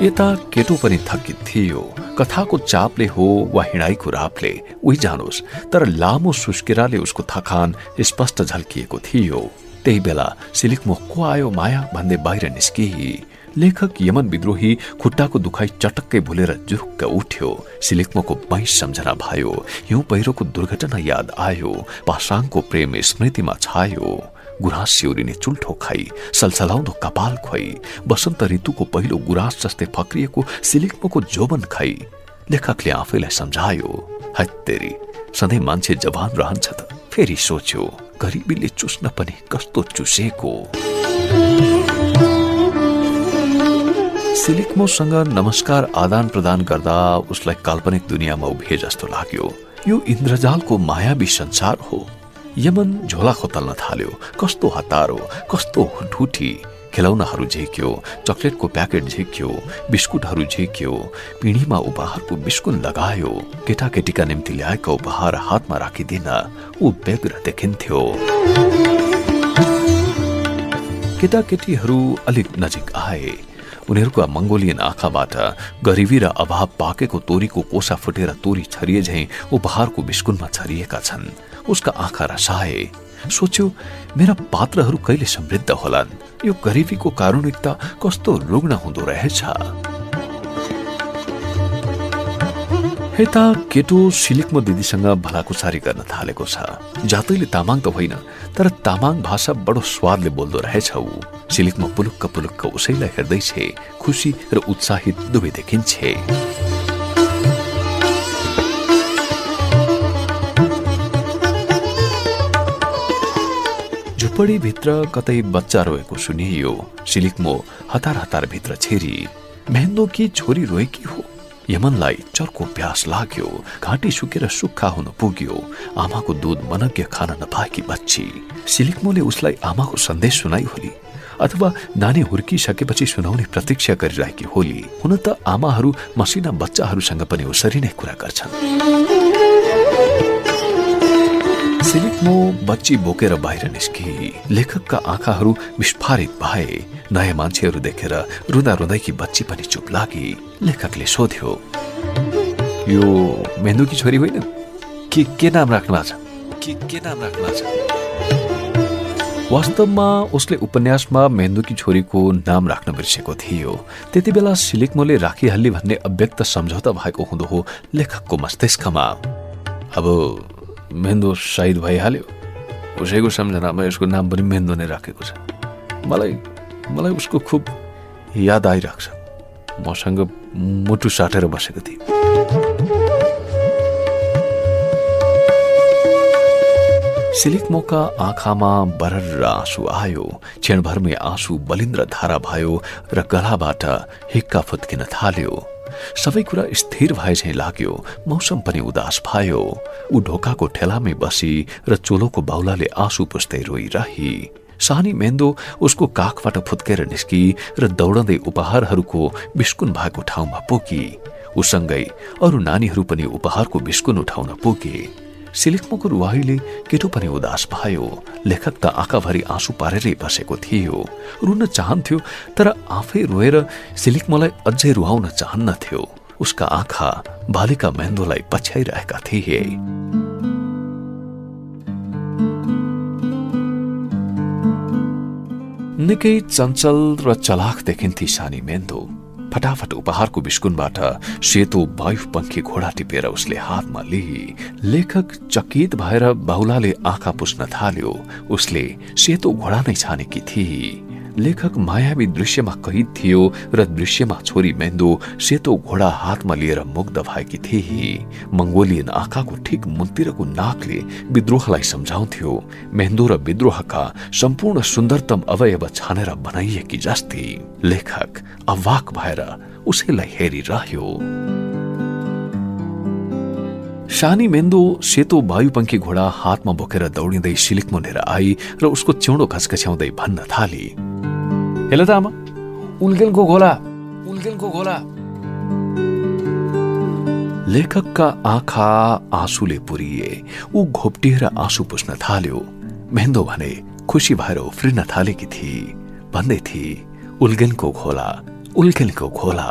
यता केटो पनि थकित थियो। कथाको चापले हो वा हिँडाइको रापले उही जानोस्। तर लामो सुस्केराले उसको थकान स्पष्ट झल्किएको थियो। त्यही बेला सिलिकमो को आयो माया भन्दै बाहिर निस्किए लेखक यमन विद्रोही खुट्टाको दुखाइ चटक्कै भुलेर जुरुक्क उठ्यो। सिलिक्मोको बाइस सम्झना भयो। हिउँ पहिरोको दुर्घटना याद आयो। पासाङको प्रेम स्मृतिमा छायो। गुराँस सिउरिने चुल्ठो खाई सलसलाउँदो कपाल खुवाई वसन्त ऋतुको पहिलो गुराँस जस्तै फक्रिएको सिलिक्मोको जोबन खाई। लेखकले आफैलाई सम्झायो हत्तेरी सधैँ मान्छे जवान रहन्छ त फेरि सोच्यो। गरिबीले चुस्न पनि कस्तो चुसेको? सिलिक्मोसँग नमस्कार आदान प्रदान गर्दा उसलाई काल्पनिक दुनियाँमा उभिए जस्तो लाग्यो। यो इन्द्रजालको मायावी संसार हो। यमन झोला खोतल्न थाल्यो। कस्तो हतारो कस्तो ढुठी खेलौनाहरू झिक्यो चक्लेटको प्याकेट झिक्यो बिस्कुटहरू झिक्यो पिँढीमा उपहारको बिस्कुन लगायो केटाकेटीका निम्ति ल्याएका उपहार हातमा राखिदिन ऊ बेग्र देखिन्थ्यो। केटाकेटीहरू अलिक नजिक आए। उनीहरूको मङ्गोलियन आँखाबाट गरिबी र अभाव पाकेको तोरीको कोसा फुटेर तोरी छरिए झैँ उपहारको बिस्कुनमा छरिएका छन्। उसका आँखा रसाए। सोच्यो मेरा पात्रहरू कहिले समृद्ध होलान्? यो गरिबीको कारुणिकता कस्तो रुग्ण हुँदो रहेछ? यता केटो सिलिकमो दिदीसँग भलाकुसारी गर्न थालेको छ। जातैले तामाङ त होइन तर तामाङ भाषा बडो स्वादले बोल्दो रहेछ ऊ। सिलिकमा पुलुक्क पुलुक्क उसैलाई हेर्दैछ खुसी र उत्साहित दुवै देखिन्छे। भित्र कतै बच्चा रोएको सुनियो। सिलिकमो हतार हतार भित्र छेरी। मेहन्दो कि छोरी रोएकी हो? यमनलाई चर्को प्यास लाग्यो। घाँटी सुकेर सुक्खा हुन पुग्यो। आमाको दुध मनज्ञ खान नपाएकी बच्ची। सिलिक्मोले उसलाई आमाको सन्देश सुनाई होली। अथवा नानी हुर्किसकेपछि सुनाउने प्रतीक्षा गरिरहेकी होली। हुन त आमाहरू मसिना बच्चाहरूसँग पनि उसरी नै कुरा गर्छन्। सिलिकमो बच्ची बोकेर बाहिर निस्की। लेखकका आँखाहरू विस्फारित भए। नयाँ मान्छेहरू देखेर रुँदा रुँदैकी बच्ची पनि चुप लागी। लेखकले सोध्यो यो मेन्दुकी छोरी होइन? के के नाम राख्नु छ? के के नाम राख्नु छ? वास्तवमा उसले उपन्यासमा मेन्दुकी छोरीको नाम राख्न बिर्सेको थियो। त्यति बेला सिलिकमोले राखिहाल्ने भन्ने अव्यक्त सम्झौता भएको हुँदो हो लेखकको मस्तिष्कमा। अब मेन्दो साइद भइहाल्यो। उसैको सम्झनामा यसको नाम पनि मेन्दो नै राखेको छ। मलाई मलाई उसको खुब याद आइरहेको छ। मसँग मुटु साटेर बसेको थिएँ सिलिकमोका आँखामा बरर आँसु आयो। क्षणभरमै आँसु बलिन्द्र धारा भयो र गलाबाट हिक्का फुत्किन थाल्यो। सबै कुरा स्थिर भए झै लाग्यो। मौसम पनि उदास भयो। ऊ ढोकाको ठेलामै बसी र चोलोको बाहुलाले आँसु पुस्दै रोइरही। सानी मेन्दो उसको काखबाट फुत्केर निस्की र दौडँदै उपहारहरूको बिस्कुन भएको ठाउँमा पुगी। उसँगै अरू नानीहरू पनि उपहारको बिस्कुन उठाउन पुगे। सिलिकमोको रुवाहीले केटो पनि उदास भयो। लेखक त आँखाभरि आँसु पारेरै बसेको थियो। रुन चाहन्थ्यो तर आफै रोएर सिलिकमोलाई अझै रुवाउन चाहन्नथ्यो। उसका आँखा बालिका मेन्दोलाई पछ्याइरहेका थिए। निकै चञ्चल र चलाख देखिन्थे सानी मेन्दो। फटाफट उपहारको बिस्कुनबाट सेतो वायुपङ्खी घोडा टिपेर उसले हातमा लिई लेखक चकित भएर बाहुलाले आँखा पुस्न थाल्यो। उसले सेतो घोडा नै छानेकी थिए लेखक मायावी दृश्यमा कैद थियो र दृश्यमा छोरी मेन्दो सेतो घोडा हातमा लिएर मुग्ध भएकी थिए। मङ्गोलियन आँखाको ठिक मुन्तिरको नाकले विद्रोहलाई सम्झाउँथ्यो। मेन्दो र विद्रोहका सम्पूर्ण सुन्दरतम अवयव छानेर बनाइएकी जस्ती। लेखक अवाक भएर उसैलाई हेरिरह्यो। सानी मेन्दो सेतो वायुपङ्खी घोडा हातमा बोकेर दौडिँदै सिलिक मुनेर आई र उसको चिउँडो घचघच्याउँदै भन्न थाली। हेलो त आमा उल्केलको घोला उल्केलको घोला लेखकका आँखा आँसुले पुरिए ऊ घोप्टिएर आँसु पुस्न थाल्यो। मेहन्दो भने खुसी भएर उफ्रिन थालेकी थिए भन्दै थिए उल्गेनको घोला उल्केलको घोला।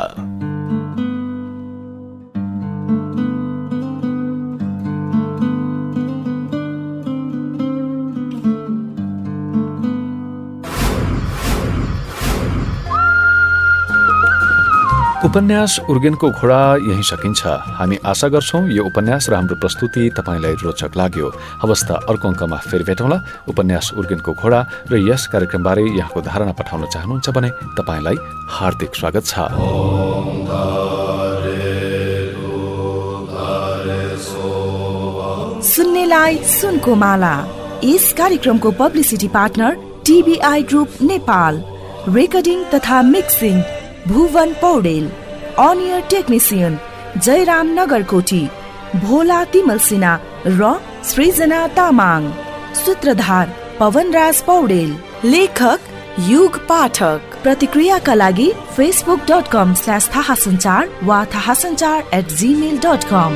उपन्यास उर्गेनको घोडा यही सकिन्छ। हामी आशा गर्छौँ यो उपन्यास र हाम्रो प्रस्तुति तपाईँलाई रोचक लाग्यो। अवस्था अर्को अङ्कमा फेरि भेटौँला। उपन्यास उर्गेनको घोडा र यस कार्यक्रमबारे यहाँको धारणा पठाउन चाहनुहुन्छ भने तपाईँलाई हार्दिक स्वागत छ। सुन्नेलाई सुनको माला। यस कार्यक्रमको publicity partner group Nepal. Recording तथा मिक्सिङ भुवन पौडेल अनियर टेक्निसियन जयराम नगरकोटी भोला तिमल सिन्हा, र सृजना तामाङ, सूत्रधार पवनराज पौडेल, लेखक युग पाठक। प्रतिक्रियाका लागि फेसबुक डट कम स्ल्यास थाहा सञ्चार वा थाहा सञ्चार एट जिमेल डट कम